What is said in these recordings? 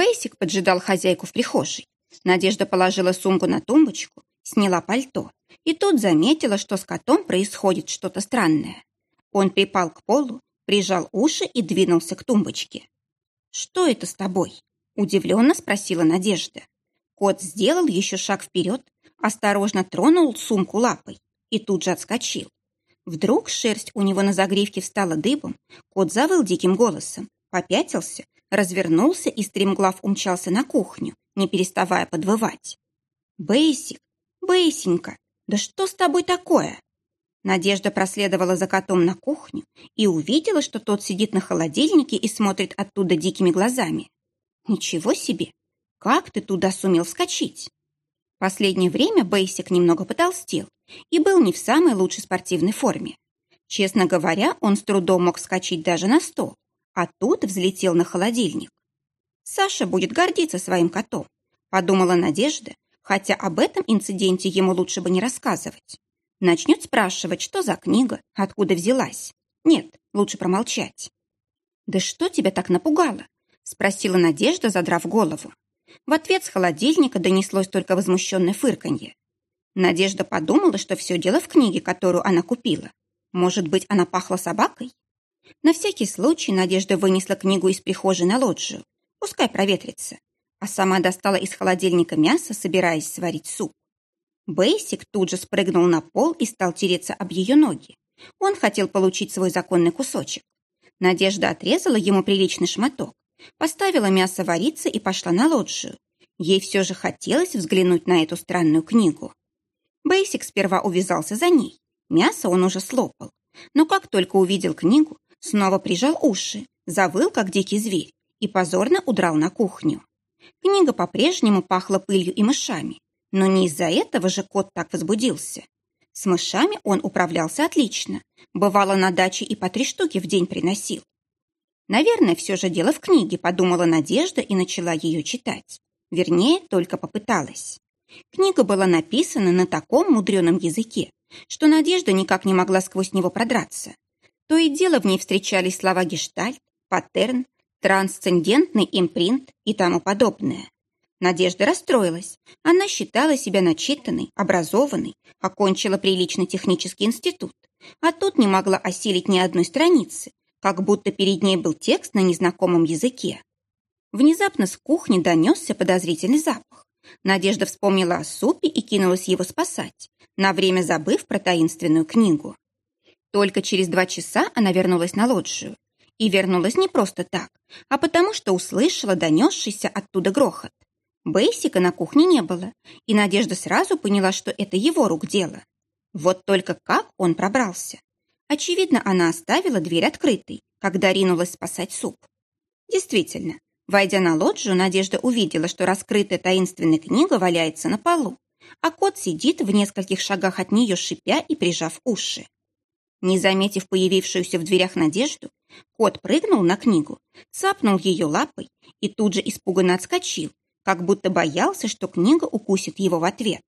Бейсик поджидал хозяйку в прихожей. Надежда положила сумку на тумбочку, сняла пальто, и тут заметила, что с котом происходит что-то странное. Он припал к полу, прижал уши и двинулся к тумбочке. «Что это с тобой?» – удивленно спросила Надежда. Кот сделал еще шаг вперед, осторожно тронул сумку лапой и тут же отскочил. Вдруг шерсть у него на загривке встала дыбом, кот завыл диким голосом, попятился, развернулся и стремглав умчался на кухню, не переставая подвывать. «Бейсик, Бейсенька, да что с тобой такое?» Надежда проследовала за котом на кухню и увидела, что тот сидит на холодильнике и смотрит оттуда дикими глазами. «Ничего себе! Как ты туда сумел вскочить?» Последнее время Бейсик немного потолстел и был не в самой лучшей спортивной форме. Честно говоря, он с трудом мог вскочить даже на стол, а тут взлетел на холодильник. Саша будет гордиться своим котом, подумала Надежда, хотя об этом инциденте ему лучше бы не рассказывать. Начнет спрашивать, что за книга, откуда взялась. Нет, лучше промолчать. «Да что тебя так напугало?» — спросила Надежда, задрав голову. В ответ с холодильника донеслось только возмущенное фырканье. Надежда подумала, что все дело в книге, которую она купила. Может быть, она пахла собакой? На всякий случай Надежда вынесла книгу из прихожей на лоджию. Пускай проветрится. А сама достала из холодильника мясо, собираясь сварить суп. Бейсик тут же спрыгнул на пол и стал тереться об ее ноги. Он хотел получить свой законный кусочек. Надежда отрезала ему приличный шматок, поставила мясо вариться и пошла на лоджию. Ей все же хотелось взглянуть на эту странную книгу. Бейсик сперва увязался за ней. Мясо он уже слопал. Но как только увидел книгу, снова прижал уши, завыл, как дикий зверь, и позорно удрал на кухню. Книга по-прежнему пахла пылью и мышами, но не из-за этого же кот так возбудился. С мышами он управлялся отлично. Бывало, на даче и по три штуки в день приносил. Наверное, все же дело в книге, подумала Надежда и начала ее читать. Вернее, только попыталась. Книга была написана на таком мудреном языке, что Надежда никак не могла сквозь него продраться. То и дело в ней встречались слова гештальт, паттерн, трансцендентный импринт и тому подобное. Надежда расстроилась. Она считала себя начитанной, образованной, окончила приличный технический институт, а тут не могла осилить ни одной страницы, как будто перед ней был текст на незнакомом языке. Внезапно с кухни донесся подозрительный запах. Надежда вспомнила о супе и кинулась его спасать, на время забыв про таинственную книгу. Только через два часа она вернулась на лоджию. И вернулась не просто так, а потому что услышала донесшийся оттуда грохот. Бейсика на кухне не было, и Надежда сразу поняла, что это его рук дело. Вот только как он пробрался. Очевидно, она оставила дверь открытой, когда ринулась спасать суп. Действительно, войдя на лоджию, Надежда увидела, что раскрытая таинственная книга валяется на полу, а кот сидит в нескольких шагах от нее, шипя и прижав уши. Не заметив появившуюся в дверях Надежду, кот прыгнул на книгу, цапнул ее лапой и тут же испуганно отскочил, как будто боялся, что книга укусит его в ответ.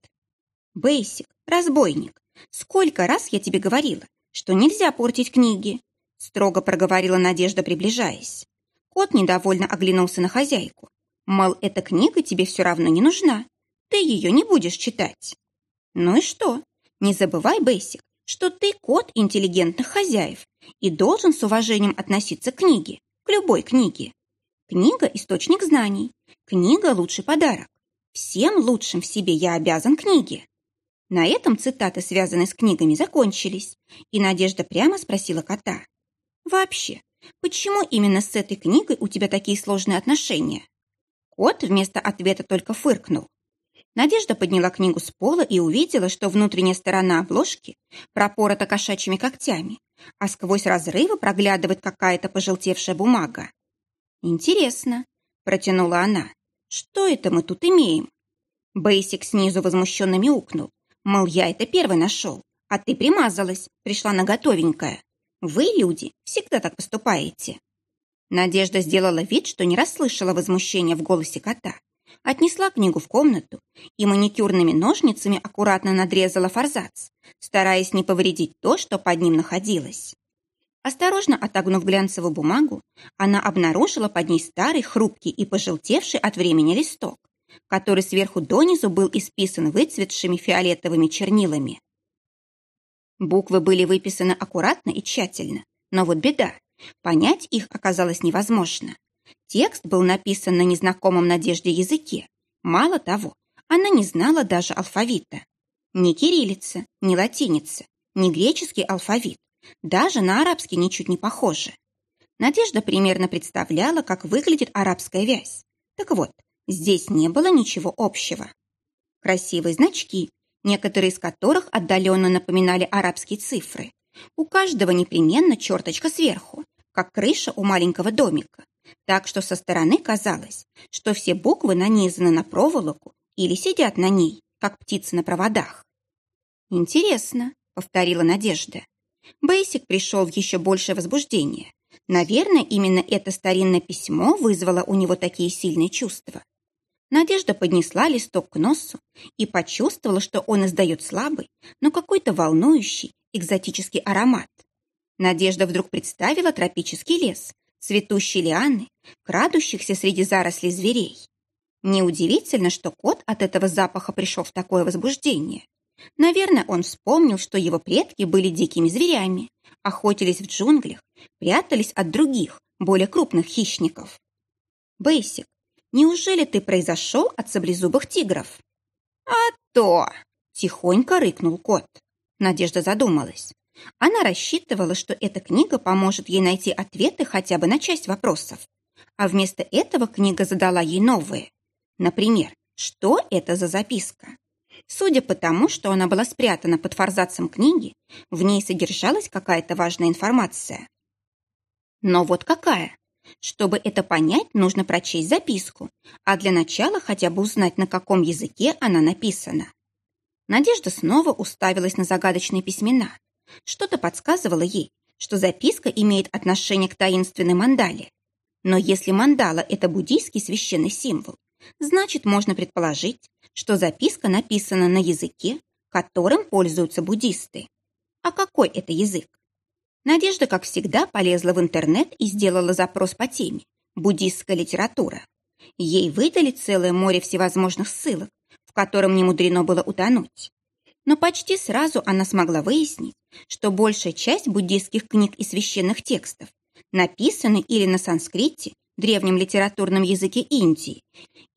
«Бейсик, разбойник, сколько раз я тебе говорила, что нельзя портить книги?» строго проговорила Надежда, приближаясь. Кот недовольно оглянулся на хозяйку. Мол, эта книга тебе все равно не нужна. Ты ее не будешь читать. Ну и что? Не забывай, Бейсик, что ты кот интеллигентных хозяев и должен с уважением относиться к книге, к любой книге. Книга – источник знаний. Книга – лучший подарок. Всем лучшим в себе я обязан книге. На этом цитаты, связанные с книгами, закончились, и Надежда прямо спросила кота. «Вообще, почему именно с этой книгой у тебя такие сложные отношения?» Кот вместо ответа только фыркнул. Надежда подняла книгу с пола и увидела, что внутренняя сторона обложки пропорота кошачьими когтями, а сквозь разрывы проглядывает какая-то пожелтевшая бумага. «Интересно», — протянула она, — «что это мы тут имеем?» Бейсик снизу возмущенно мяукнул, мол, я это первый нашел, а ты примазалась, пришла на готовенькое. Вы, люди, всегда так поступаете. Надежда сделала вид, что не расслышала возмущения в голосе кота, отнесла книгу в комнату и маникюрными ножницами аккуратно надрезала форзац, стараясь не повредить то, что под ним находилось. Осторожно отогнув глянцевую бумагу, она обнаружила под ней старый, хрупкий и пожелтевший от времени листок, который сверху донизу был исписан выцветшими фиолетовыми чернилами. Буквы были выписаны аккуратно и тщательно, но вот беда. Понять их оказалось невозможно. Текст был написан на незнакомом Надежде языке. Мало того, она не знала даже алфавита. Ни кириллица, ни латиница, ни греческий алфавит, даже на арабский ничуть не похоже. Надежда примерно представляла, как выглядит арабская вязь. Так вот, здесь не было ничего общего. Красивые значки, некоторые из которых отдаленно напоминали арабские цифры. У каждого непременно черточка сверху, как крыша у маленького домика. Так что со стороны казалось, что все буквы нанизаны на проволоку или сидят на ней, как птицы на проводах. «Интересно», — повторила Надежда. Бейсик пришел в еще большее возбуждение. Наверное, именно это старинное письмо вызвало у него такие сильные чувства. Надежда поднесла листок к носу и почувствовала, что он издает слабый, но какой-то волнующий, экзотический аромат. Надежда вдруг представила тропический лес, цветущие лианы, крадущихся среди зарослей зверей. Неудивительно, что кот от этого запаха пришел в такое возбуждение. Наверное, он вспомнил, что его предки были дикими зверями, охотились в джунглях, прятались от других, более крупных хищников. Бейсик, неужели ты произошел от саблезубых тигров? А то! Тихонько рыкнул кот. Надежда задумалась. Она рассчитывала, что эта книга поможет ей найти ответы хотя бы на часть вопросов. А вместо этого книга задала ей новые. Например, что это за записка? Судя по тому, что она была спрятана под форзацем книги, в ней содержалась какая-то важная информация. Но вот какая? Чтобы это понять, нужно прочесть записку, а для начала хотя бы узнать, на каком языке она написана. Надежда снова уставилась на загадочные письмена. Что-то подсказывало ей, что записка имеет отношение к таинственной мандале. Но если мандала – это буддийский священный символ, значит, можно предположить, что записка написана на языке, которым пользуются буддисты. А какой это язык? Надежда, как всегда, полезла в интернет и сделала запрос по теме «Буддистская литература». Ей выдали целое море всевозможных ссылок, в котором не мудрено было утонуть. Но почти сразу она смогла выяснить, что большая часть буддистских книг и священных текстов написаны или на санскрите, древнем литературном языке Индии,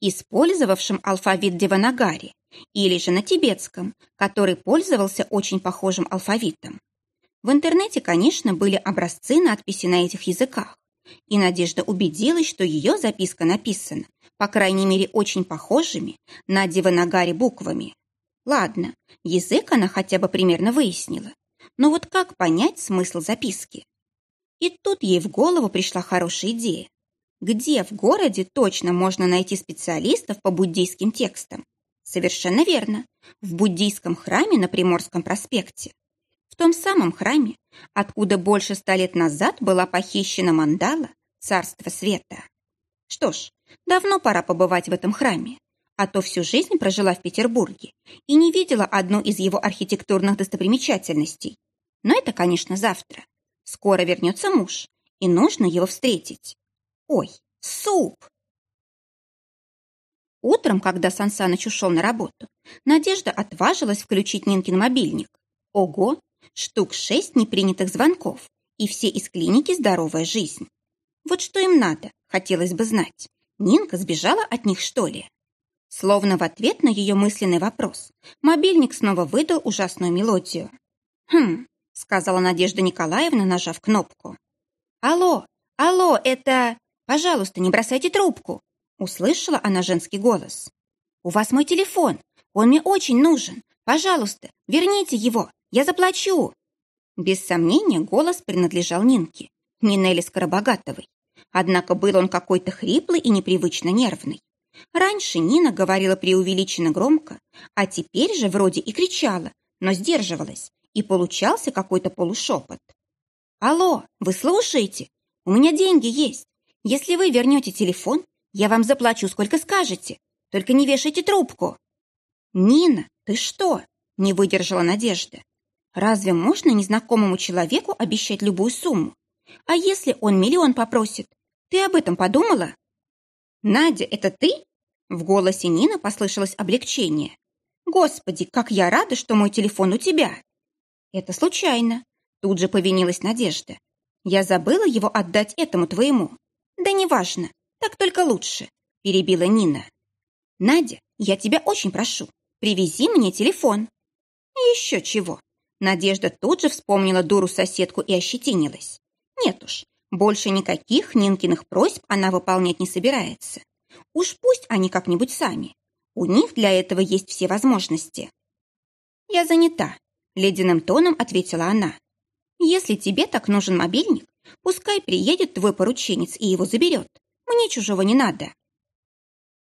использовавшем алфавит Деванагари, или же на тибетском, который пользовался очень похожим алфавитом. В интернете, конечно, были образцы надписи на этих языках, и Надежда убедилась, что ее записка написана, по крайней мере, очень похожими на Деванагари буквами. Ладно, язык она хотя бы примерно выяснила, но вот как понять смысл записки? И тут ей в голову пришла хорошая идея. Где в городе точно можно найти специалистов по буддийским текстам? Совершенно верно. В буддийском храме на Приморском проспекте. В том самом храме, откуда больше ста лет назад была похищена мандала Царства Света. Что ж, давно пора побывать в этом храме, а то всю жизнь прожила в Петербурге и не видела одну из его архитектурных достопримечательностей. Но это, конечно, завтра. Скоро вернется муж, и нужно его встретить. Ой, суп! Утром, когда Сансаныч ушел на работу, Надежда отважилась включить Нинкин мобильник. Ого, штук шесть непринятых звонков, и все из клиники «Здоровая жизнь». Вот что им надо, хотелось бы знать. Нинка сбежала от них, что ли? Словно в ответ на ее мысленный вопрос, мобильник снова выдал ужасную мелодию. «Хм», — сказала Надежда Николаевна, нажав кнопку. «Алло, алло, это...» Пожалуйста, не бросайте трубку!» Услышала она женский голос. «У вас мой телефон. Он мне очень нужен. Пожалуйста, верните его. Я заплачу!» Без сомнения, голос принадлежал Нинке, Нинелли Скоробогатовой. Однако был он какой-то хриплый и непривычно нервный. Раньше Нина говорила преувеличенно громко, а теперь же вроде и кричала, но сдерживалась, и получался какой-то полушепот. «Алло, вы слушаете? У меня деньги есть. Если вы вернете телефон, я вам заплачу, сколько скажете. Только не вешайте трубку». «Нина, ты что?» — не выдержала Надежда. Разве можно незнакомому человеку обещать любую сумму? А если он миллион попросит? Ты об этом подумала? Надя, это ты? В голосе Нины послышалось облегчение. Господи, как я рада, что мой телефон у тебя. Это случайно. Тут же повинилась Надежда. Я забыла его отдать этому твоему. Да неважно, так только лучше, перебила Нина. Надя, я тебя очень прошу, привези мне телефон. Еще чего. Надежда тут же вспомнила дуру-соседку и ощетинилась. Нет уж, больше никаких Нинкиных просьб она выполнять не собирается. Уж пусть они как-нибудь сами. У них для этого есть все возможности. «Я занята», — ледяным тоном ответила она. «Если тебе так нужен мобильник, пускай приедет твой порученец и его заберет. Мне чужого не надо».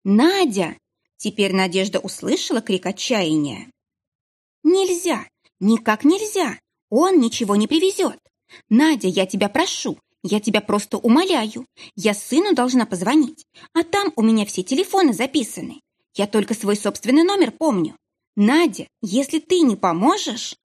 «Надя!» — теперь Надежда услышала крик отчаяния. «Нельзя! Никак нельзя! Он ничего не привезет! Надя, я тебя прошу, я тебя просто умоляю. Я сыну должна позвонить, а там у меня все телефоны записаны. Я только свой собственный номер помню. Надя, если ты не поможешь...»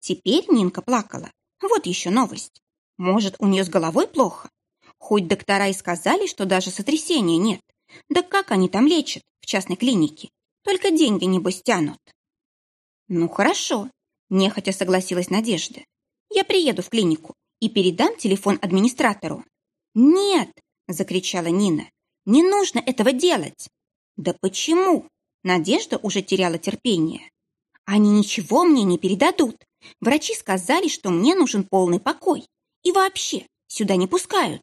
Теперь Нинка плакала. Вот еще новость. Может, у нее с головой плохо? Хоть доктора и сказали, что даже сотрясения нет. Да как они там лечат в частной клинике? Только деньги, небось, тянут. Ну, хорошо, нехотя согласилась Надежда. Я приеду в клинику и передам телефон администратору. Нет, закричала Нина, не нужно этого делать. Да почему? Надежда уже теряла терпение. Они ничего мне не передадут. Врачи сказали, что мне нужен полный покой. И вообще, сюда не пускают.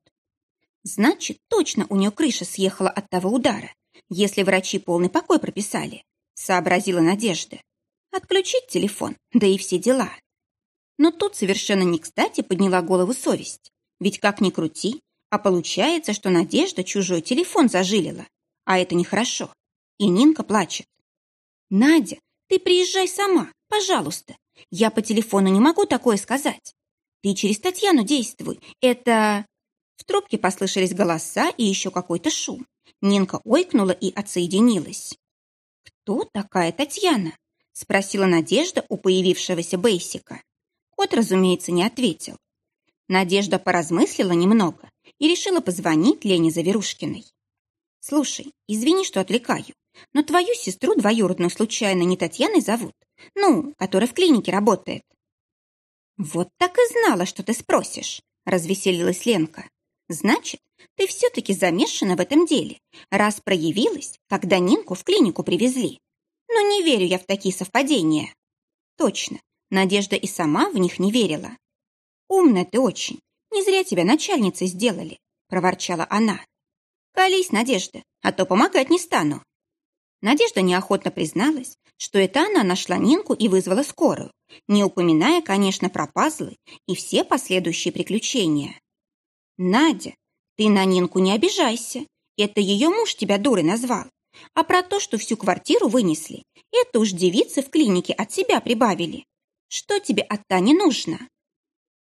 Значит, точно у нее крыша съехала от того удара, если врачи полный покой прописали, сообразила Надежда. Отключить телефон, да и все дела. Но тут совершенно не кстати подняла голову совесть. Ведь как ни крути, а получается, что Надежда чужой телефон зажилила. А это нехорошо. И Нинка плачет. «Надя, ты приезжай сама, пожалуйста. Я по телефону не могу такое сказать. Ты через Татьяну действуй. Это...» В трубке послышались голоса и еще какой-то шум. Нинка ойкнула и отсоединилась. «Кто такая Татьяна?» — спросила Надежда у появившегося Бейсика. Кот, разумеется, не ответил. Надежда поразмыслила немного и решила позвонить Лене Заверушкиной. «Слушай, извини, что отвлекаю, но твою сестру двоюродную случайно не Татьяной зовут? Ну, которая в клинике работает?» «Вот так и знала, что ты спросишь», — развеселилась Ленка. «Значит, ты все-таки замешана в этом деле, раз проявилась, когда Нинку в клинику привезли. Но не верю я в такие совпадения». «Точно, Надежда и сама в них не верила. «Умная ты очень. Не зря тебя начальницей сделали», — проворчала она. «Колись, Надежда, а то помогать не стану». Надежда неохотно призналась, что это она нашла Нинку и вызвала скорую, не упоминая, конечно, про пазлы и все последующие приключения. «Надя, ты на Нинку не обижайся. Это ее муж тебя дурой назвал. А про то, что всю квартиру вынесли, это уж девицы в клинике от себя прибавили. Что тебе от Тани нужно?»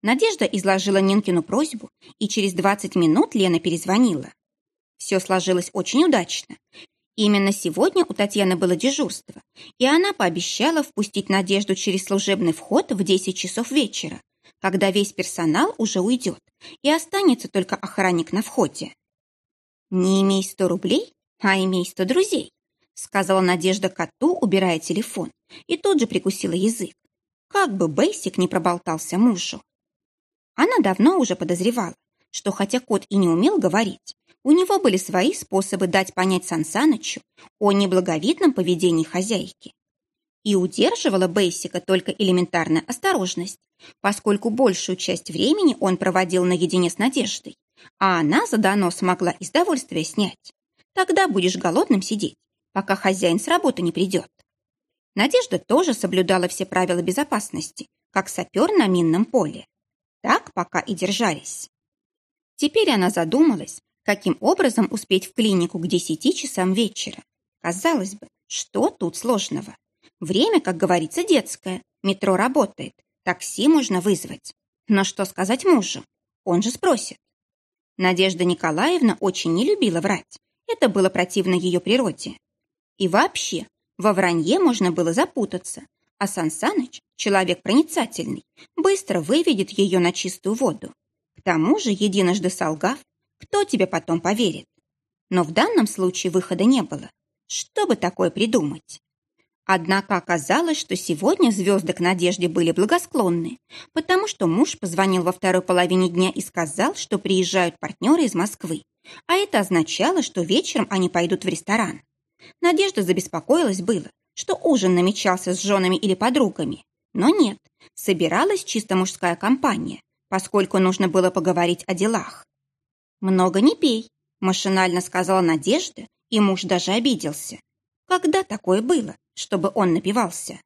Надежда изложила Нинкину просьбу, и через 20 минут Лена перезвонила. Все сложилось очень удачно. Именно сегодня у Татьяны было дежурство, и она пообещала впустить Надежду через служебный вход в 10 часов вечера, когда весь персонал уже уйдет, и останется только охранник на входе. «Не имей 100 рублей, а имей 100 друзей», сказала Надежда коту, убирая телефон, и тут же прикусила язык. Как бы Бейсик не проболтался мужу. Она давно уже подозревала, что хотя кот и не умел говорить, у него были свои способы дать понять Сансанычу о неблаговидном поведении хозяйки. И удерживала Бейсика только элементарная осторожность, поскольку большую часть времени он проводил наедине с Надеждой, а она за донос могла из довольствия снять. Тогда будешь голодным сидеть, пока хозяин с работы не придет. Надежда тоже соблюдала все правила безопасности, как сапер на минном поле. Так пока и держались. Теперь она задумалась, каким образом успеть в клинику к десяти часам вечера. Казалось бы, что тут сложного? Время, как говорится, детское. Метро работает. Такси можно вызвать. Но что сказать мужу? Он же спросит. Надежда Николаевна очень не любила врать. Это было противно ее природе. И вообще, во вранье можно было запутаться, А Сансаныч, человек проницательный, быстро выведет ее на чистую воду. К тому же, единожды солгав, кто тебе потом поверит? Но в данном случае выхода не было. Что бы такое придумать? Однако оказалось, что сегодня звезды к Надежде были благосклонны, потому что муж позвонил во второй половине дня и сказал, что приезжают партнеры из Москвы, а это означало, что вечером они пойдут в ресторан. Надежда забеспокоилась было, что ужин намечался с женами или подругами, но нет, собиралась чисто мужская компания, поскольку нужно было поговорить о делах. «Много не пей», – машинально сказала Надежда, и муж даже обиделся. Когда такое было? чтобы он напивался.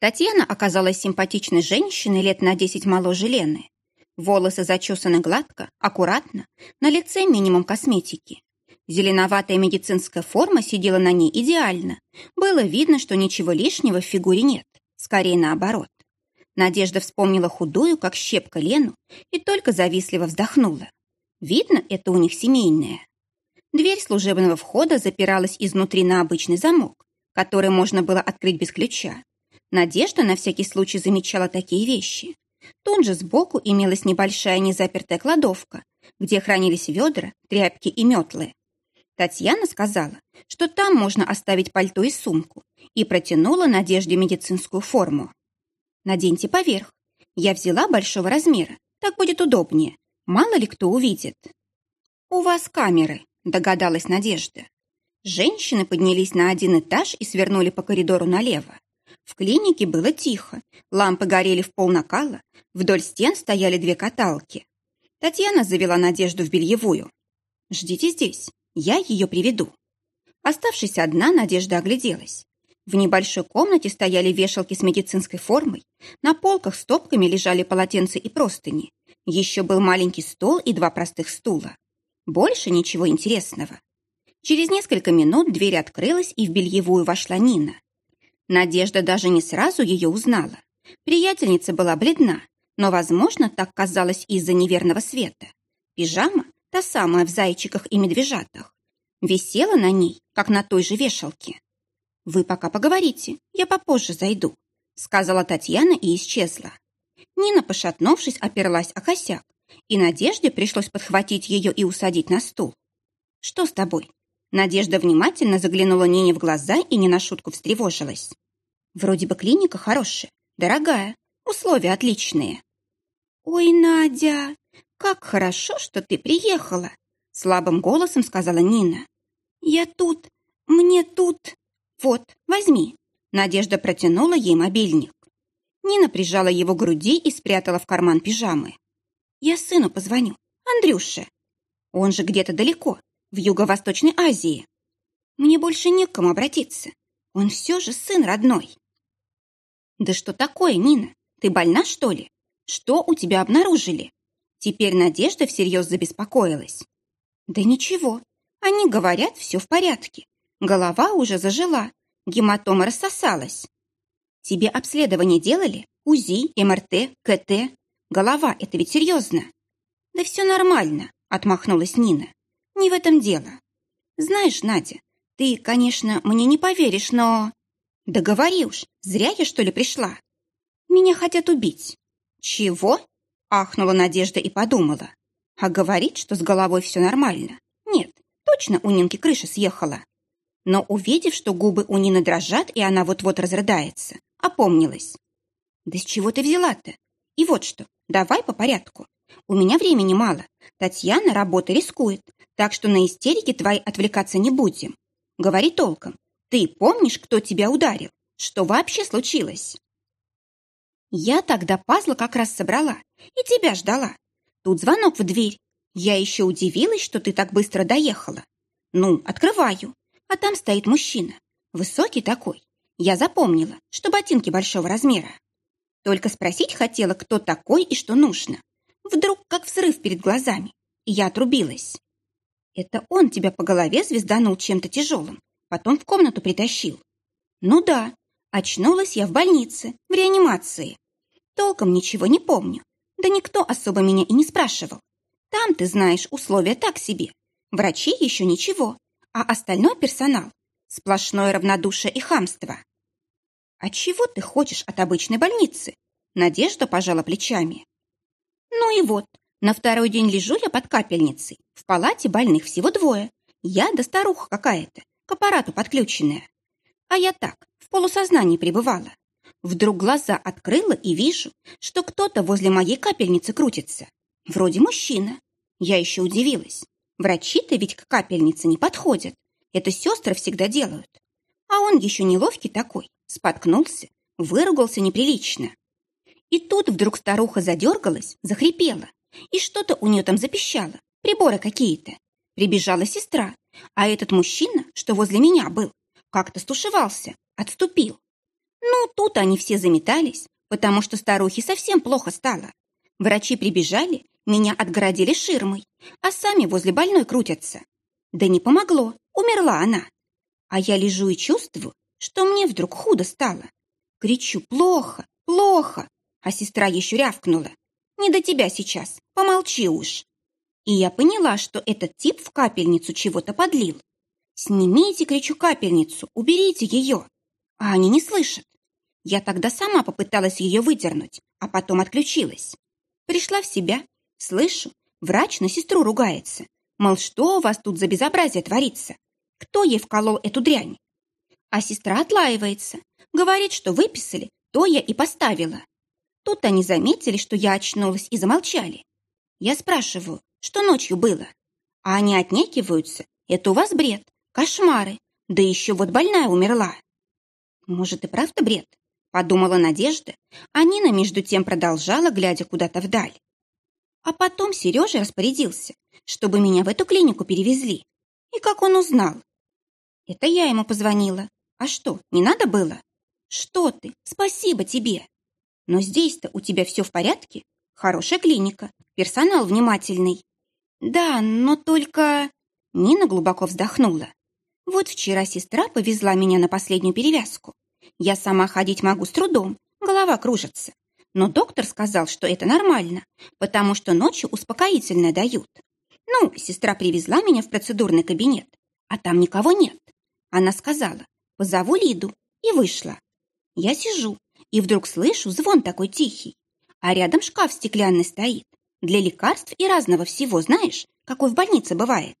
Татьяна оказалась симпатичной женщиной лет на десять моложе Лены. Волосы зачесаны гладко, аккуратно, на лице минимум косметики. Зеленоватая медицинская форма сидела на ней идеально. Было видно, что ничего лишнего в фигуре нет, скорее наоборот. Надежда вспомнила худую, как щепка Лену, и только завистливо вздохнула. Видно, это у них семейное. Дверь служебного входа запиралась изнутри на обычный замок, который можно было открыть без ключа. Надежда на всякий случай замечала такие вещи. Тут же сбоку имелась небольшая незапертая кладовка, где хранились ведра, тряпки и метлы. Татьяна сказала, что там можно оставить пальто и сумку, и протянула Надежде медицинскую форму. «Наденьте поверх. Я взяла большого размера, так будет удобнее. Мало ли кто увидит». «У вас камеры», догадалась Надежда. Женщины поднялись на один этаж и свернули по коридору налево. В клинике было тихо, лампы горели в пол накала, вдоль стен стояли две каталки. Татьяна завела Надежду в бельевую. «Ждите здесь, я ее приведу». Оставшись одна, Надежда огляделась. В небольшой комнате стояли вешалки с медицинской формой, на полках стопками лежали полотенца и простыни. Еще был маленький стол и два простых стула. Больше ничего интересного. Через несколько минут дверь открылась, и в бельевую вошла Нина. Надежда даже не сразу ее узнала. Приятельница была бледна, но, возможно, так казалось из-за неверного света. Пижама, та самая в зайчиках и медвежатах, висела на ней, как на той же вешалке. «Вы пока поговорите, я попозже зайду», сказала Татьяна и исчезла. Нина, пошатнувшись, оперлась о косяк, и Надежде пришлось подхватить ее и усадить на стул. «Что с тобой?» Надежда внимательно заглянула Нине в глаза и не на шутку встревожилась. «Вроде бы клиника хорошая, дорогая, условия отличные». «Ой, Надя, как хорошо, что ты приехала!» Слабым голосом сказала Нина. «Я тут, мне тут...» «Вот, возьми». Надежда протянула ей мобильник. Нина прижала его к груди и спрятала в карман пижамы. Я сыну позвоню, Андрюше. Он же где-то далеко, в Юго-Восточной Азии. Мне больше не к кому обратиться. Он все же сын родной. Да что такое, Нина? Ты больна, что ли? Что у тебя обнаружили? Теперь Надежда всерьез забеспокоилась. Да ничего. Они говорят, все в порядке. Голова уже зажила, гематома рассосалась. Тебе обследование делали? УЗИ, МРТ, КТ? Голова — это ведь серьезно. Да все нормально, отмахнулась Нина. Не в этом дело. Знаешь, Надя, ты, конечно, мне не поверишь, но... Да говори уж, зря я, что ли, пришла? Меня хотят убить. Чего? Ахнула Надежда и подумала. А говорит, что с головой все нормально. Нет, точно у Нинки крыша съехала. Но увидев, что губы у Нины дрожат, и она вот-вот разрыдается, опомнилась. Да с чего ты взяла-то? И вот что, Давай по порядку. У меня времени мало. Татьяна работа рискует, так что на истерике твои отвлекаться не будем. Говори толком. Ты помнишь, кто тебя ударил? Что вообще случилось? Я тогда пазла как раз собрала и тебя ждала. Тут звонок в дверь. Я еще удивилась, что ты так быстро доехала. Ну, открываю. А там стоит мужчина. Высокий такой. Я запомнила, что ботинки большого размера. Только спросить хотела, кто такой и что нужно. Вдруг как взрыв перед глазами. И я отрубилась. Это он тебя по голове звезданул чем-то тяжелым, потом в комнату притащил. Ну да, очнулась я в больнице, в реанимации. Толком ничего не помню. Да никто особо меня и не спрашивал. Там, ты знаешь, условия так себе. Врачи еще ничего, а остальной персонал – сплошное равнодушие и хамство. «А чего ты хочешь от обычной больницы?» Надежда пожала плечами. «Ну и вот, на второй день лежу я под капельницей. В палате больных всего двое. Я да старуха какая-то, к аппарату подключенная. А я так, в полусознании пребывала. Вдруг глаза открыла и вижу, что кто-то возле моей капельницы крутится. Вроде мужчина. Я еще удивилась. Врачи-то ведь к капельнице не подходят. Это сестры всегда делают. А он еще неловкий такой, споткнулся, выругался неприлично. И тут вдруг старуха задергалась, захрипела, и что-то у нее там запищало, приборы какие-то. Прибежала сестра, а этот мужчина, что возле меня был, как-то стушевался, отступил. Ну, тут они все заметались, потому что старухе совсем плохо стало. Врачи прибежали, меня отгородили ширмой, а сами возле больной крутятся. Да не помогло, умерла она. А я лежу и чувствую, что мне вдруг худо стало. Кричу «плохо, плохо», а сестра еще рявкнула. «Не до тебя сейчас, помолчи уж». И я поняла, что этот тип в капельницу чего-то подлил. «Снимите, кричу, капельницу, уберите ее!» А они не слышат. Я тогда сама попыталась ее выдернуть, а потом отключилась. Пришла в себя, слышу, врач на сестру ругается. Мол, что у вас тут за безобразие творится? Кто ей вколол эту дрянь? А сестра отлаивается, говорит, что выписали, то я и поставила. Тут они заметили, что я очнулась и замолчали. Я спрашиваю, что ночью было? А они отнекиваются, это у вас бред, кошмары, да еще вот больная умерла. Может, и правда бред? Подумала Надежда, а Нина между тем продолжала, глядя куда-то вдаль. А потом Сережа распорядился, чтобы меня в эту клинику перевезли. И как он узнал? Это я ему позвонила. А что, не надо было? Что ты? Спасибо тебе. Но здесь-то у тебя все в порядке? Хорошая клиника, персонал внимательный. Да, но только... Нина глубоко вздохнула. Вот вчера сестра повезла меня на последнюю перевязку. Я сама ходить могу с трудом, голова кружится. Но доктор сказал, что это нормально, потому что ночью успокоительное дают. Ну, сестра привезла меня в процедурный кабинет, а там никого нет. Она сказала, позову Лиду, и вышла. Я сижу, и вдруг слышу звон такой тихий, а рядом шкаф стеклянный стоит, для лекарств и разного всего, знаешь, какой в больнице бывает.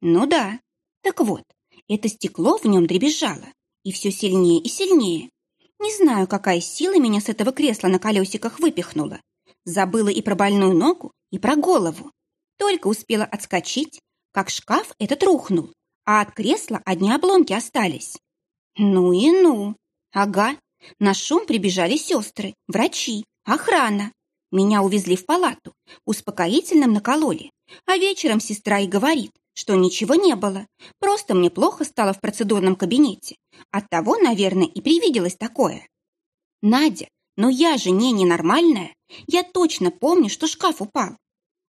Ну да. Так вот, это стекло в нем дребезжало, и все сильнее и сильнее. Не знаю, какая сила меня с этого кресла на колесиках выпихнула. Забыла и про больную ногу, и про голову. Только успела отскочить, как шкаф этот рухнул, а от кресла одни обломки остались. Ну и ну. Ага, на шум прибежали сестры, врачи, охрана. Меня увезли в палату, успокоительным накололи. А вечером сестра и говорит, что ничего не было. Просто мне плохо стало в процедурном кабинете. Оттого, наверное, и привиделось такое. Надя, но я же не ненормальная. Я точно помню, что шкаф упал.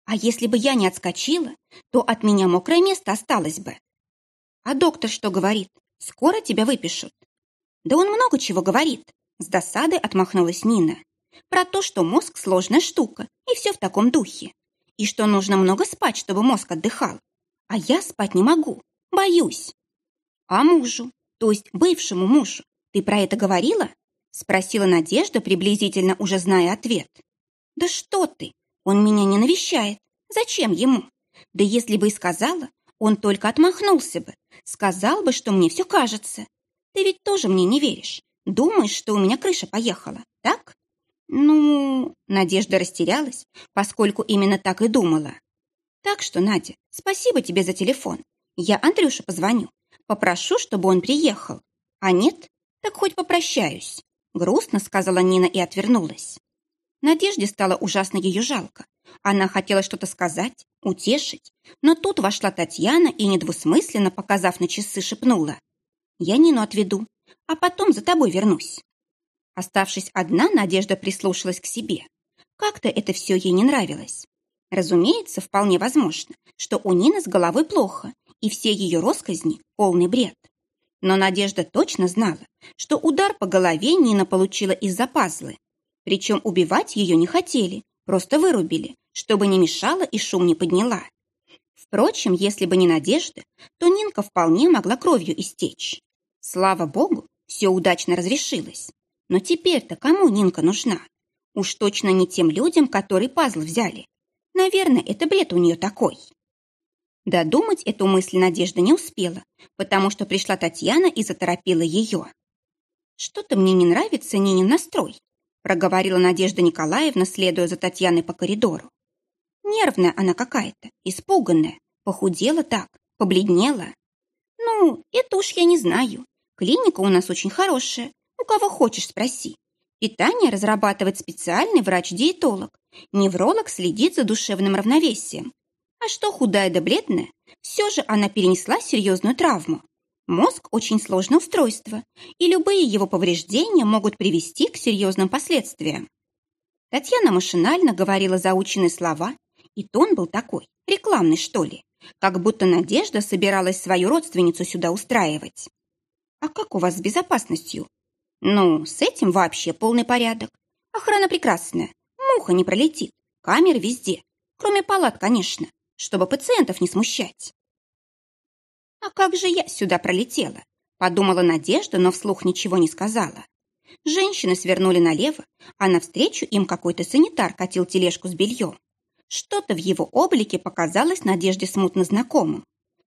А если бы я не отскочила, то от меня мокрое место осталось бы. А доктор что говорит? Скоро тебя выпишут. Да он много чего говорит. С досадой отмахнулась Нина. Про то, что мозг сложная штука, и все в таком духе. И что нужно много спать, чтобы мозг отдыхал. А я спать не могу, боюсь. А мужу, то есть бывшему мужу, ты про это говорила? Спросила Надежда, приблизительно уже зная ответ. Да что ты, он меня не навещает. Зачем ему? Да если бы и сказала, он только отмахнулся бы. Сказал бы, что мне все кажется. Ты ведь тоже мне не веришь. Думаешь, что у меня крыша поехала, так? Ну, Надежда растерялась, поскольку именно так и думала. Так что, Надя, спасибо тебе за телефон. Я Андрюше позвоню. Попрошу, чтобы он приехал. А нет, так хоть попрощаюсь. Грустно сказала Нина и отвернулась. Надежде стало ужасно ее жалко. Она хотела что-то сказать, утешить, но тут вошла Татьяна и, недвусмысленно показав на часы, шепнула. «Я Нину отведу, а потом за тобой вернусь». Оставшись одна, Надежда прислушалась к себе. Как-то это все ей не нравилось. Разумеется, вполне возможно, что у Нины с головой плохо, и все ее росказни – полный бред. Но Надежда точно знала, что удар по голове Нина получила из-за пазлы. Причем убивать ее не хотели, просто вырубили, чтобы не мешала и шум не подняла. Впрочем, если бы не Надежда, то Нинка вполне могла кровью истечь. Слава богу, все удачно разрешилось. Но теперь-то кому Нинка нужна? Уж точно не тем людям, которые пазл взяли. Наверное, это бред у нее такой. Додумать эту мысль Надежда не успела, потому что пришла Татьяна и заторопила ее. «Что-то мне не нравится Нинин настрой», проговорила Надежда Николаевна, следуя за Татьяной по коридору. Нервная она какая-то, испуганная, похудела так, побледнела. Ну, это уж я не знаю. Клиника у нас очень хорошая. У кого хочешь, спроси. Питание разрабатывает специальный врач-диетолог. Невролог следит за душевным равновесием. А что худая да бледная, все же она перенесла серьезную травму. Мозг – очень сложное устройство, и любые его повреждения могут привести к серьезным последствиям. Татьяна машинально говорила заученные слова, и тон был такой, рекламный, что ли, как будто Надежда собиралась свою родственницу сюда устраивать. «А как у вас с безопасностью?» «Ну, с этим вообще полный порядок. Охрана прекрасная, муха не пролетит, камеры везде, кроме палат, конечно чтобы пациентов не смущать. «А как же я сюда пролетела?» Подумала Надежда, но вслух ничего не сказала. Женщины свернули налево, а навстречу им какой-то санитар катил тележку с бельем. Что-то в его облике показалось Надежде смутно знакомым.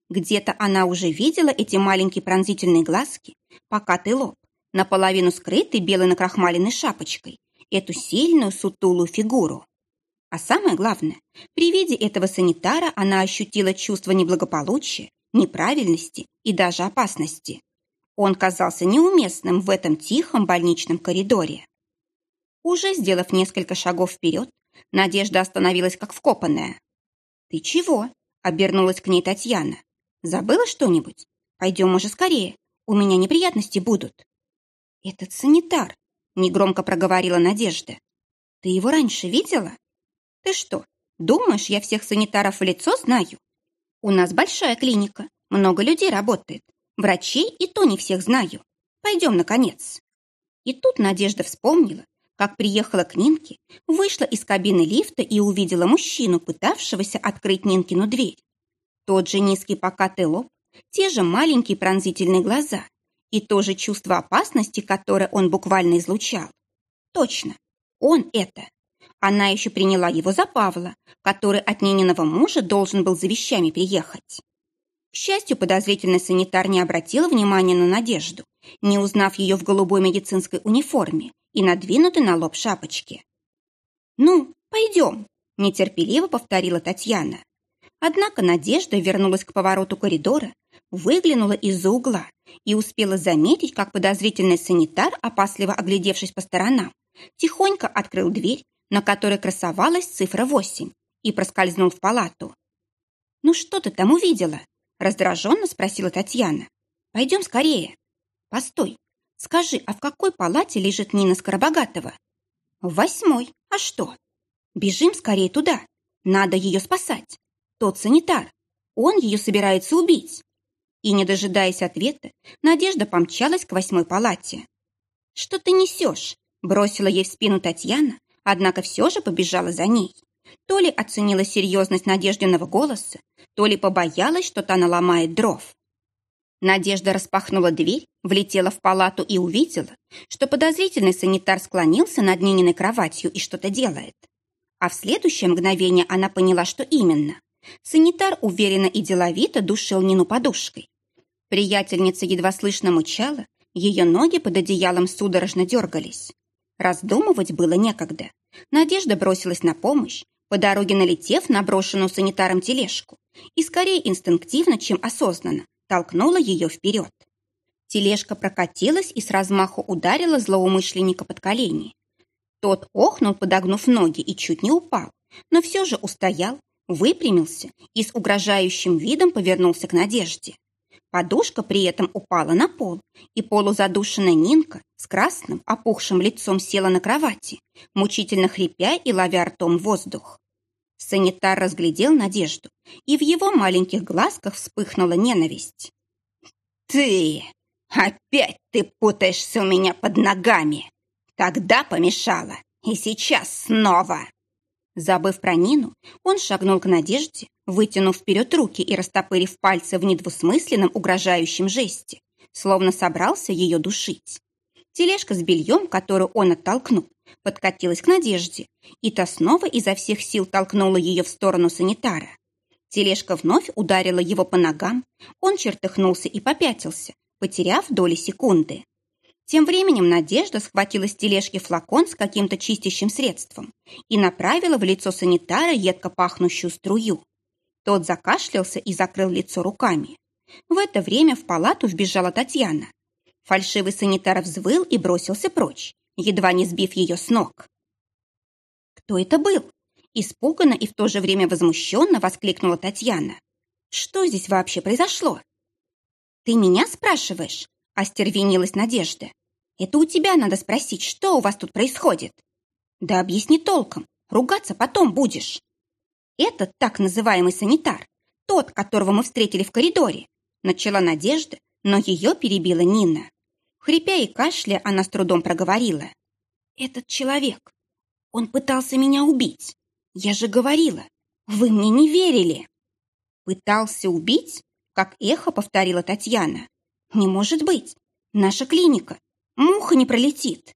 Где-то она уже видела эти маленькие пронзительные глазки, покатый лоб, наполовину скрытый белой накрахмаленной шапочкой, эту сильную сутулую фигуру. А самое главное, при виде этого санитара она ощутила чувство неблагополучия, неправильности и даже опасности. Он казался неуместным в этом тихом больничном коридоре. Уже сделав несколько шагов вперед, Надежда остановилась как вкопанная. «Ты чего?» — обернулась к ней Татьяна. «Забыла что-нибудь? Пойдем уже скорее, у меня неприятности будут». «Этот санитар», — негромко проговорила Надежда. «Ты его раньше видела?» Ты что, думаешь, я всех санитаров в лицо знаю? У нас большая клиника, много людей работает. Врачей и то не всех знаю. Пойдем, наконец. И тут Надежда вспомнила, как приехала к Нинке, вышла из кабины лифта и увидела мужчину, пытавшегося открыть Нинкину дверь. Тот же низкий покатый лоб, те же маленькие пронзительные глаза и то же чувство опасности, которое он буквально излучал. Точно, он это. Она еще приняла его за Павла, который от Нининого мужа должен был за вещами приехать. К счастью, подозрительный санитар не обратил внимания на Надежду, не узнав ее в голубой медицинской униформе и надвинутой на лоб шапочки. «Ну, пойдем», – нетерпеливо повторила Татьяна. Однако Надежда вернулась к повороту коридора, выглянула из-за угла и успела заметить, как подозрительный санитар, опасливо оглядевшись по сторонам, тихонько открыл дверь на которой красовалась цифра 8, и проскользнул в палату. «Ну что ты там увидела?» – раздраженно спросила Татьяна. «Пойдем скорее». «Постой, скажи, а в какой палате лежит Нина Скоробогатова?» «В восьмой. А что?» «Бежим скорее туда. Надо ее спасать. Тот санитар. Он ее собирается убить». И, не дожидаясь ответа, Надежда помчалась к восьмой палате. «Что ты несешь?» – бросила ей в спину Татьяна, однако все же побежала за ней. То ли оценила серьезность Надеждиного голоса, то ли побоялась, что та наломает дров. Надежда распахнула дверь, влетела в палату и увидела, что подозрительный санитар склонился над Нининой кроватью и что-то делает. А в следующее мгновение она поняла, что именно. Санитар уверенно и деловито душил Нину подушкой. Приятельница едва слышно мычала, ее ноги под одеялом судорожно дергались. Раздумывать было некогда. Надежда бросилась на помощь, по дороге налетев на брошенную санитаром тележку, и скорее инстинктивно, чем осознанно, толкнула ее вперед. Тележка прокатилась и с размаху ударила злоумышленника под колени. Тот охнул, подогнув ноги, и чуть не упал, но все же устоял, выпрямился и с угрожающим видом повернулся к Надежде. Подушка при этом упала на пол, и полузадушенная Нинка с красным, опухшим лицом села на кровати, мучительно хрипя и ловя ртом воздух. Санитар разглядел Надежду, и в его маленьких глазках вспыхнула ненависть. «Ты! Опять ты путаешься у меня под ногами! Тогда помешала, и сейчас снова!» Забыв про Нину, он шагнул к Надежде, вытянув вперед руки и растопырив пальцы в недвусмысленном угрожающем жесте, словно собрался ее душить. Тележка с бельем, которую он оттолкнул, подкатилась к Надежде, и та снова изо всех сил толкнула ее в сторону санитара. Тележка вновь ударила его по ногам, он чертыхнулся и попятился, потеряв доли секунды. Тем временем Надежда схватила с тележки флакон с каким-то чистящим средством и направила в лицо санитара едко пахнущую струю. Тот закашлялся и закрыл лицо руками. В это время в палату вбежала Татьяна. Фальшивый санитар взвыл и бросился прочь, едва не сбив ее с ног. «Кто это был?» Испуганно и в то же время возмущенно воскликнула Татьяна. «Что здесь вообще произошло?» «Ты меня спрашиваешь?» – остервенилась Надежда. «Это у тебя надо спросить, что у вас тут происходит?» «Да объясни толком, ругаться потом будешь». «Этот так называемый санитар, тот, которого мы встретили в коридоре», начала Надежда, но ее перебила Нина. Хрипя и кашля, она с трудом проговорила. «Этот человек, он пытался меня убить. Я же говорила, вы мне не верили!» «Пытался убить?» Как эхо повторила Татьяна. «Не может быть! Наша клиника! Муха не пролетит!»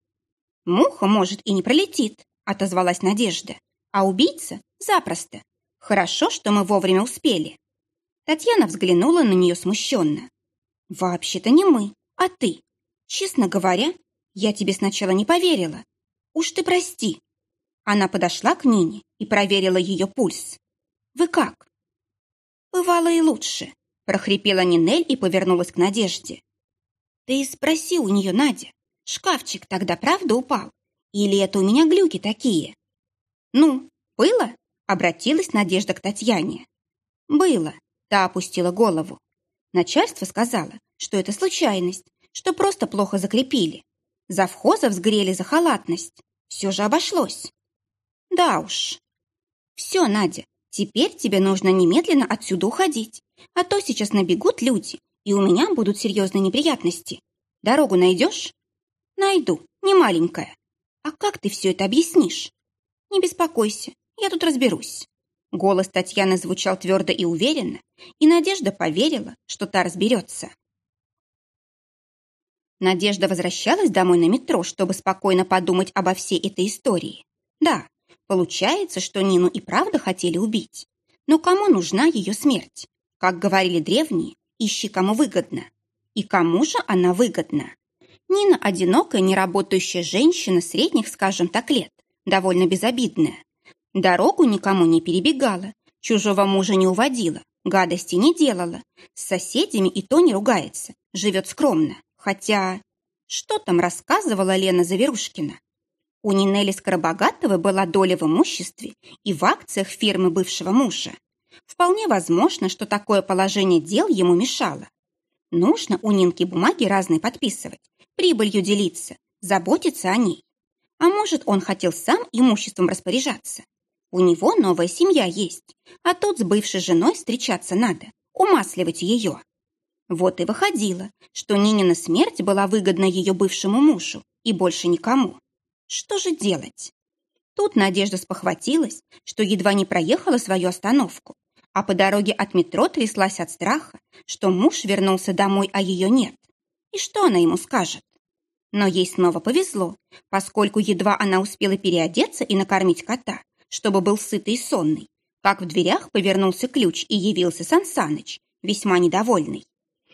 «Муха, может, и не пролетит», отозвалась Надежда. «А убийца? Запросто. Хорошо, что мы вовремя успели». Татьяна взглянула на нее смущенно. «Вообще-то не мы, а ты. Честно говоря, я тебе сначала не поверила. Уж ты прости». Она подошла к Нине и проверила ее пульс. «Вы как?» «Бывало и лучше», – прохрипела Нинель и повернулась к Надежде. «Ты спроси у нее, Надя, шкафчик тогда правда упал? Или это у меня глюки такие?» «Ну, было?» – обратилась Надежда к Татьяне. «Было», – та опустила голову. Начальство сказало, что это случайность, что просто плохо закрепили. Завхоза взгрели за халатность. Все же обошлось. Да уж. Все, Надя, теперь тебе нужно немедленно отсюда уходить, а то сейчас набегут люди, и у меня будут серьезные неприятности. Дорогу найдешь? Найду, не маленькая. А как ты все это объяснишь? Не беспокойся, я тут разберусь. Голос Татьяны звучал твердо и уверенно, и Надежда поверила, что та разберется. Надежда возвращалась домой на метро, чтобы спокойно подумать обо всей этой истории. Да, Получается, что Нину и правда хотели убить. Но кому нужна ее смерть? Как говорили древние, ищи кому выгодно. И кому же она выгодна? Нина одинокая, неработающая женщина средних, скажем так, лет, довольно безобидная. Дорогу никому не перебегала, чужого мужа не уводила, гадости не делала, с соседями и то не ругается, живет скромно. Хотя, что там рассказывала Лена Заверушкина? У Нинели Скоробогатовой была доля в имуществе и в акциях фирмы бывшего мужа. Вполне возможно, что такое положение дел ему мешало. Нужно у Нинки бумаги разные подписывать, прибылью делиться, заботиться о ней. А может, он хотел сам имуществом распоряжаться. У него новая семья есть, а тут с бывшей женой встречаться надо, умасливать ее. Вот и выходило, что Нинина смерть была выгодна ее бывшему мужу и больше никому. Что же делать? Тут Надежда спохватилась, что едва не проехала свою остановку, а по дороге от метро тряслась от страха, что муж вернулся домой, а ее нет. И что она ему скажет? Но ей снова повезло, поскольку едва она успела переодеться и накормить кота, чтобы был сытый и сонный, как в дверях повернулся ключ и явился Сансаныч, весьма недовольный.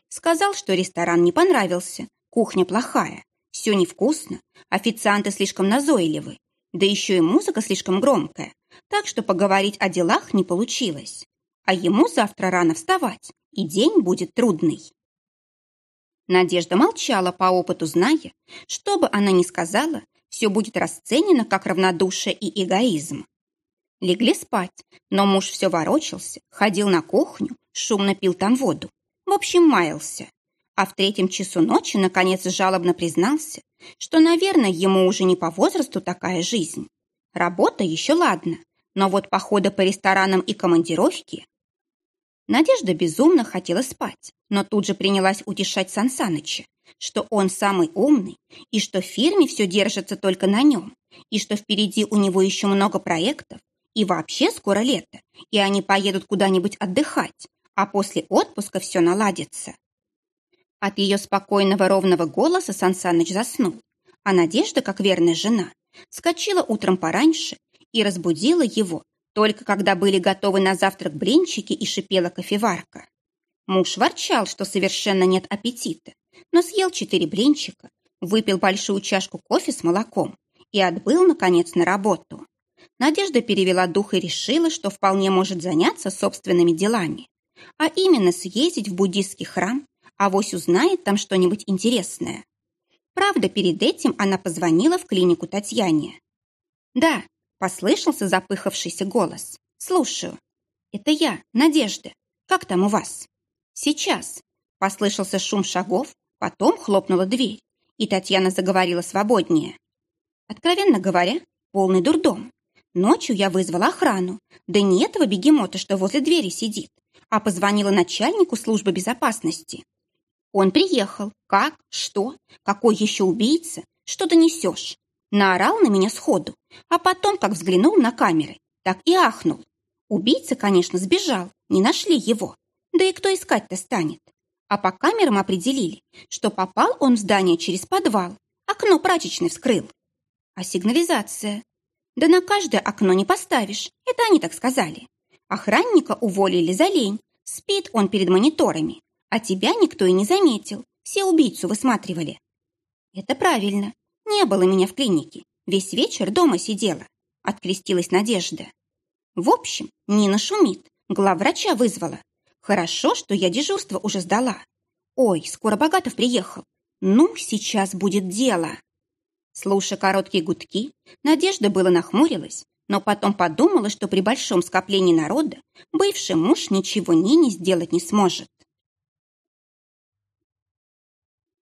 Сказал, что ресторан не понравился, кухня плохая, все невкусно, официанты слишком назойливы, да еще и музыка слишком громкая, так что поговорить о делах не получилось. А ему завтра рано вставать, и день будет трудный. Надежда молчала по опыту, зная, что бы она ни сказала, все будет расценено как равнодушие и эгоизм. Легли спать, но муж все ворочался, ходил на кухню, шумно пил там воду. В общем, маялся а в третьем часу ночи наконец жалобно признался, что, наверное, ему уже не по возрасту такая жизнь. Работа еще ладно, но вот походы по ресторанам и командировки... Надежда безумно хотела спать, но тут же принялась утешать Сансаныча, что он самый умный, и что в фирме все держится только на нем, и что впереди у него еще много проектов, и вообще скоро лето, и они поедут куда-нибудь отдыхать, а после отпуска все наладится. От ее спокойного ровного голоса Сансаныч заснул, А Надежда, как верная жена, скочила утром пораньше и разбудила его, только когда были готовы на завтрак блинчики и шипела кофеварка. Муж ворчал, что совершенно нет аппетита, но съел четыре блинчика, выпил большую чашку кофе с молоком и отбыл, наконец, на работу. Надежда перевела дух и решила, что вполне может заняться собственными делами, а именно съездить в буддийский храм, а вось узнает там что-нибудь интересное. Правда, перед этим она позвонила в клинику Татьяне. «Да», — послышался запыхавшийся голос. «Слушаю. Это я, Надежда. Как там у вас?» «Сейчас», — послышался шум шагов, потом хлопнула дверь, и Татьяна заговорила свободнее. Откровенно говоря, полный дурдом. Ночью я вызвала охрану. Да не этого бегемота, что возле двери сидит, а позвонила начальнику службы безопасности. Он приехал. Как? Что? Какой еще убийца? Что ты несешь? Наорал на меня сходу, а потом, как взглянул на камеры, так и ахнул. Убийца, конечно, сбежал, не нашли его. Да и кто искать-то станет? А по камерам определили, что попал он в здание через подвал, окно прачечной вскрыл. А сигнализация? Да на каждое окно не поставишь, это они так сказали. Охранника уволили за лень, спит он перед мониторами, а тебя никто и не заметил, все убийцу высматривали. Это правильно, не было меня в клинике, весь вечер дома сидела, открестилась Надежда. В общем, Нина шумит, главврача вызвала. Хорошо, что я дежурство уже сдала. Ой, скоро Богатов приехал. Ну, сейчас будет дело. Слушая короткие гудки, Надежда было нахмурилась, но потом подумала, что при большом скоплении народа бывший муж ничего Нине сделать не сможет.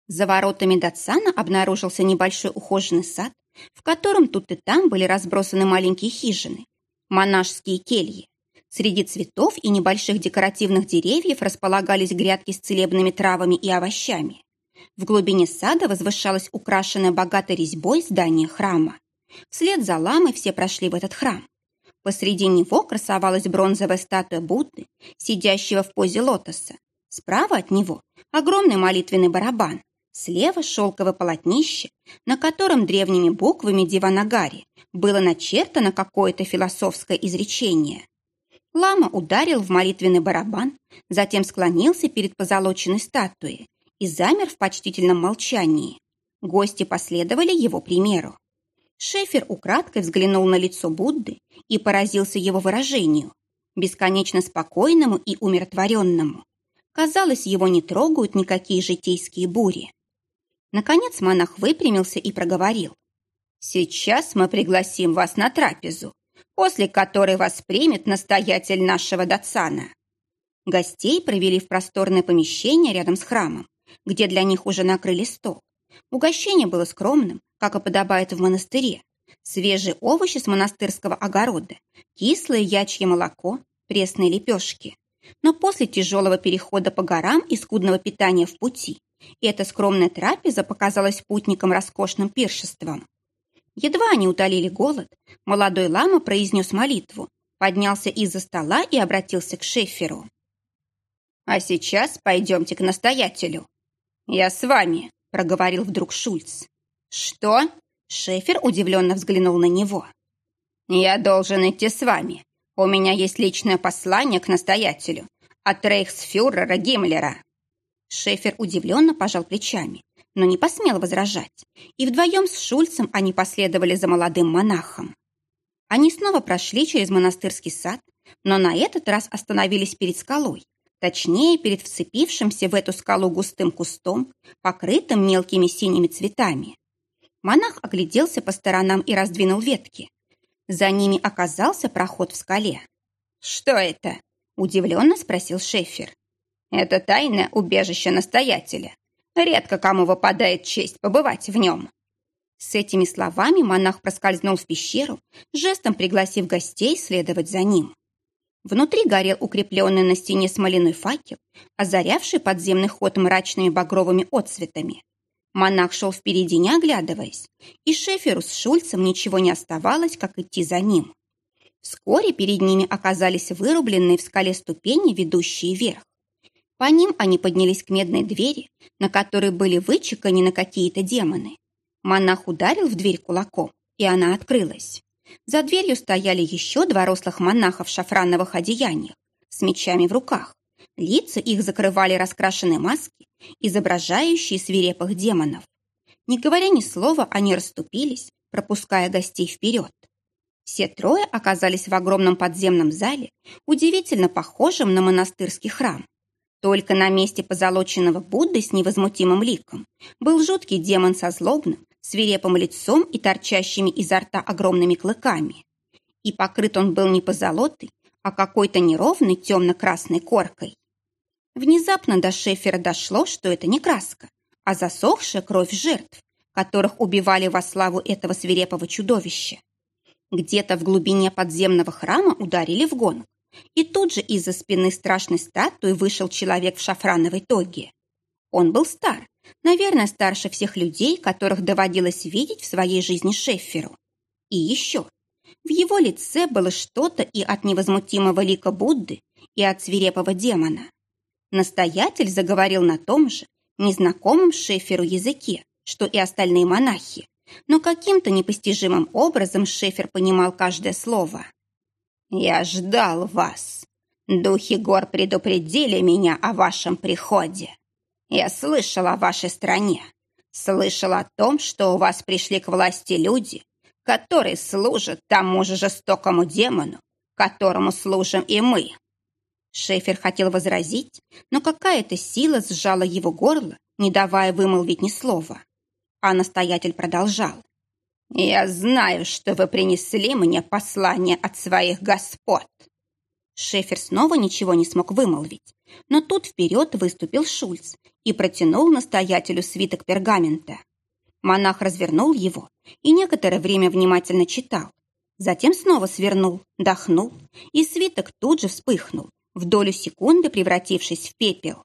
За воротами Датсана обнаружился небольшой ухоженный сад, в котором тут и там были разбросаны маленькие хижины, монашеские кельи. Среди цветов и небольших декоративных деревьев располагались грядки с целебными травами и овощами. В глубине сада возвышалось украшенное богатой резьбой здание храма. Вслед за ламой все прошли в этот храм. Посреди него красовалась бронзовая статуя Будды, сидящего в позе лотоса. Справа от него огромный молитвенный барабан. Слева шелковое полотнище, на котором древними буквами Диванагари было начертано какое-то философское изречение. Лама ударил в молитвенный барабан, затем склонился перед позолоченной статуей и замер в почтительном молчании. Гости последовали его примеру. Шефер украдкой взглянул на лицо Будды и поразился его выражению, бесконечно спокойному и умиротворенному. Казалось, его не трогают никакие житейские бури. Наконец монах выпрямился и проговорил. «Сейчас мы пригласим вас на трапезу, после которой вас примет настоятель нашего Датсана». Гостей провели в просторное помещение рядом с храмом, где для них уже накрыли стол. Угощение было скромным, как и подобает в монастыре. Свежие овощи с монастырского огорода, кислое ячье молоко, пресные лепешки. Но после тяжелого перехода по горам и скудного питания в пути, эта скромная трапеза показалась путникам роскошным пиршеством. Едва они утолили голод, молодой лама произнес молитву, поднялся из-за стола и обратился к Шеферу. «А сейчас пойдемте к настоятелю. «Я с вами», — проговорил вдруг Шульц. «Что?» — Шефер удивленно взглянул на него. «Я должен идти с вами. У меня есть личное послание к настоятелю от рейхсфюрера Гиммлера». Шефер удивленно пожал плечами, но не посмел возражать, и вдвоем с Шульцем они последовали за молодым монахом. Они снова прошли через монастырский сад, но на этот раз остановились перед скалой, Точнее, перед вцепившимся в эту скалу густым кустом, покрытым мелкими синими цветами. Монах огляделся по сторонам и раздвинул ветки. За ними оказался проход в скале. «Что это?» – удивленно спросил Шефер. «Это тайное убежище настоятеля. Редко кому выпадает честь побывать в нем». С этими словами монах проскользнул в пещеру, жестом пригласив гостей следовать за ним. Внутри горел укрепленный на стене смоляной факел, озарявший подземный ход мрачными багровыми отцветами. Монах шел впереди, не оглядываясь, и Шеферу с Шульцем ничего не оставалось, как идти за ним. Вскоре перед ними оказались вырубленные в скале ступени, ведущие вверх. По ним они поднялись к медной двери, на которой были вычеканы какие-то демоны. Монах ударил в дверь кулаком, и она открылась. За дверью стояли еще два рослых монаха в шафрановых одеяниях с мечами в руках. Лица их закрывали раскрашенные маски, изображающие свирепых демонов. Не говоря ни слова, они расступились, пропуская гостей вперед. Все трое оказались в огромном подземном зале, удивительно похожем на монастырский храм. Только на месте позолоченного Будды с невозмутимым ликом был жуткий демон со злобным, свирепым лицом и торчащими изо рта огромными клыками. И покрыт он был не позолотой, а какой-то неровной темно-красной коркой. Внезапно до Шефера дошло, что это не краска, а засохшая кровь жертв, которых убивали во славу этого свирепого чудовища. Где-то в глубине подземного храма ударили в гонг, и тут же из-за спины страшной статуи вышел человек в шафрановой тоге. Он был стар, наверное, старше всех людей, которых доводилось видеть в своей жизни Шефферу. И еще. В его лице было что-то и от невозмутимого лика Будды, и от свирепого демона. Настоятель заговорил на том же, незнакомом Шеферу языке, что и остальные монахи, но каким-то непостижимым образом Шефер понимал каждое слово. «Я ждал вас. Духи гор предупредили меня о вашем приходе. Я слышал о вашей стране, слышал о том, что у вас пришли к власти люди, которые служат тому же жестокому демону, которому служим и мы». Шефер хотел возразить, но какая-то сила сжала его горло, не давая вымолвить ни слова. А настоятель продолжал. «Я знаю, что вы принесли мне послание от своих господ». Шефер снова ничего не смог вымолвить, но тут вперед выступил Шульц и протянул настоятелю свиток пергамента. Монах развернул его и некоторое время внимательно читал. Затем снова свернул, дохнул, и свиток тут же вспыхнул, в долю секунды превратившись в пепел.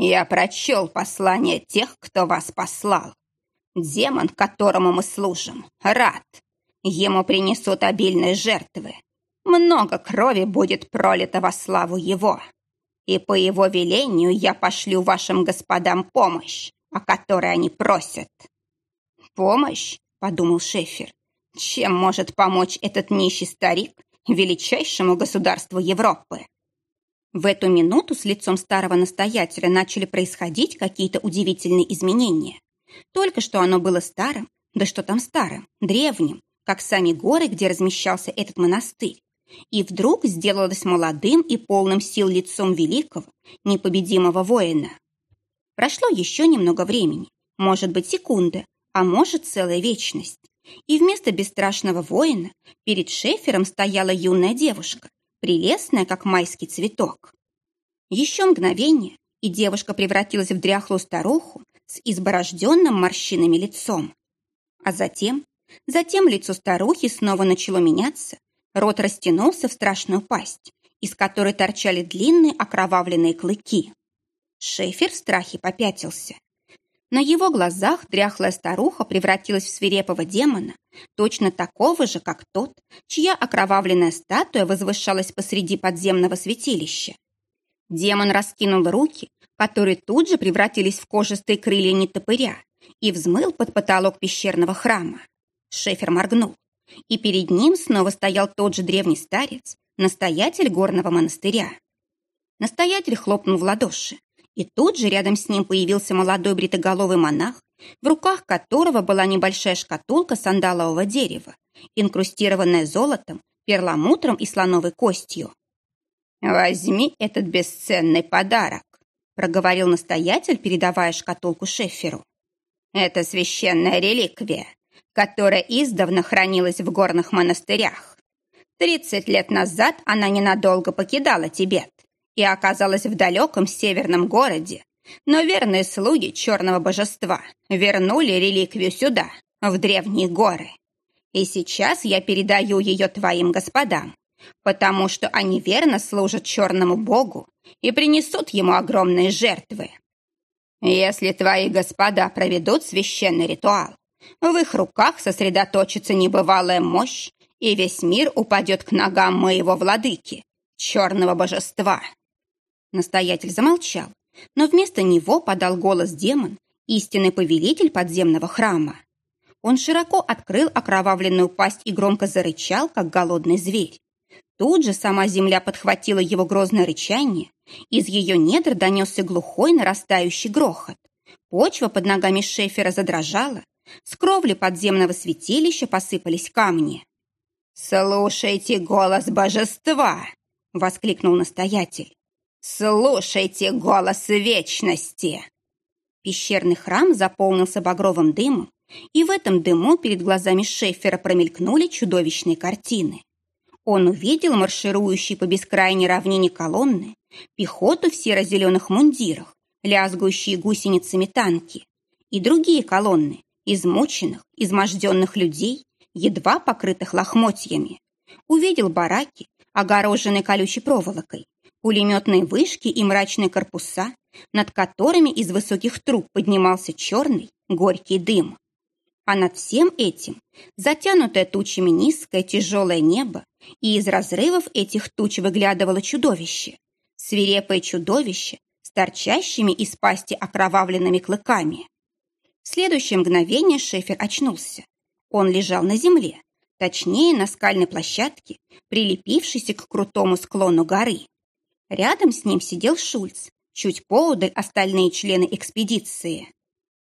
Я прочел послание тех, кто вас послал. Демон, которому мы служим, рад. Ему принесут обильные жертвы. Много крови будет пролито во славу его. И по его велению я пошлю вашим господам помощь, о которой они просят. «Помощь?» — подумал Шефер. «Чем может помочь этот нищий старик величайшему государству Европы?» В эту минуту с лицом старого настоятеля начали происходить какие-то удивительные изменения. Только что оно было старым, да что там старым, древним, как сами горы, где размещался этот монастырь. И вдруг сделалось молодым и полным сил лицом великого, непобедимого воина. Прошло еще немного времени, может быть, секунда, а может, целая вечность. И вместо бесстрашного воина перед шефером стояла юная девушка, прелестная, как майский цветок. Еще мгновение, и девушка превратилась в дряхлую старуху с изборожденным морщинами лицом. А затем, затем лицо старухи снова начало меняться, рот растянулся в страшную пасть, из которой торчали длинные окровавленные клыки. Шефер в страхе попятился. На его глазах дряхлая старуха превратилась в свирепого демона, точно такого же, как тот, чья окровавленная статуя возвышалась посреди подземного святилища. Демон раскинул руки, которые тут же превратились в кожистые крылья нетопыря, и взмыл под потолок пещерного храма. Шефер моргнул, и перед ним снова стоял тот же древний старец, настоятель горного монастыря. Настоятель хлопнул в ладоши. И тут же рядом с ним появился молодой бритоголовый монах, в руках которого была небольшая шкатулка сандалового дерева, инкрустированная золотом, перламутром и слоновой костью. «Возьми этот бесценный подарок», проговорил настоятель, передавая шкатулку Шеферу. «Это священная реликвия, которая издавна хранилась в горных монастырях. Тридцать лет назад она ненадолго покидала Тибет, и оказалась в далеком северном городе, но верные слуги черного божества вернули реликвию сюда, в древние горы. И сейчас я передаю ее твоим господам, потому что они верно служат черному богу и принесут ему огромные жертвы. Если твои господа проведут священный ритуал, в их руках сосредоточится небывалая мощь, и весь мир упадет к ногам моего владыки, черного божества. Настоятель замолчал, но вместо него подал голос демон, истинный повелитель подземного храма. Он широко открыл окровавленную пасть и громко зарычал, как голодный зверь. Тут же сама земля подхватила его грозное рычание, из ее недр донесся глухой нарастающий грохот. Почва под ногами Шефера задрожала, с кровли подземного святилища посыпались камни. «Слушайте голос божества!» — воскликнул настоятель. «Слушайте голос вечности!» Пещерный храм заполнился багровым дымом, и в этом дыму перед глазами Шефера промелькнули чудовищные картины. Он увидел марширующие по бескрайней равнине колонны, пехоту в серо-зеленых мундирах, лязгующие гусеницами танки и другие колонны, измученных, изможденных людей, едва покрытых лохмотьями. Увидел бараки, огороженные колючей проволокой, пулеметные вышки и мрачные корпуса, над которыми из высоких труб поднимался черный, горький дым. А над всем этим затянутое тучами низкое тяжелое небо, и из разрывов этих туч выглядывало чудовище. Свирепое чудовище с торчащими из пасти окровавленными клыками. В следующее мгновение Шефер очнулся. Он лежал на земле, точнее на скальной площадке, прилепившейся к крутому склону горы. Рядом с ним сидел Шульц, чуть поодаль остальные члены экспедиции.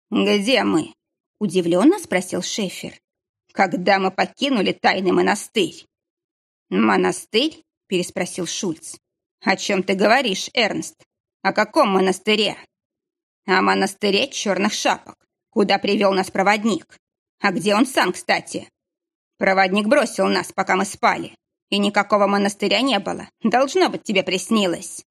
«Где мы?» – удивленно спросил Шефер. «Когда мы покинули тайный монастырь?» «Монастырь?» – переспросил Шульц. «О чем ты говоришь, Эрнст? О каком монастыре?» «О монастыре черных шапок, куда привел нас проводник. А где он сам, кстати?» «Проводник бросил нас, пока мы спали, и никакого монастыря не было. Должно быть, тебе приснилось».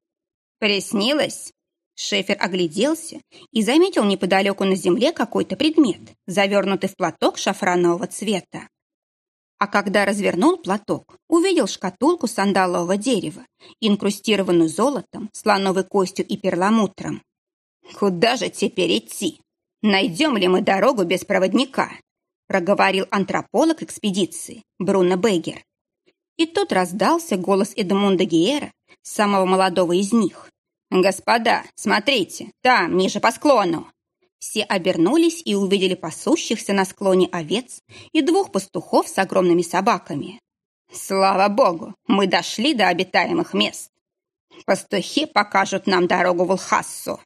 «Приснилось?» Шефер огляделся и заметил неподалеку на земле какой-то предмет, завернутый в платок шафранового цвета. А когда развернул платок, увидел шкатулку сандалового дерева, инкрустированную золотом, слоновой костью и перламутром. «Куда же теперь идти? Найдем ли мы дорогу без проводника?» проговорил антрополог экспедиции Бруно Бегер. И тут раздался голос Эдмунда Гиера, самого молодого из них. «Господа, смотрите, там, ниже по склону!» Все обернулись и увидели пасущихся на склоне овец и двух пастухов с огромными собаками. «Слава богу, мы дошли до обитаемых мест. Пастухи покажут нам дорогу в Улхассу».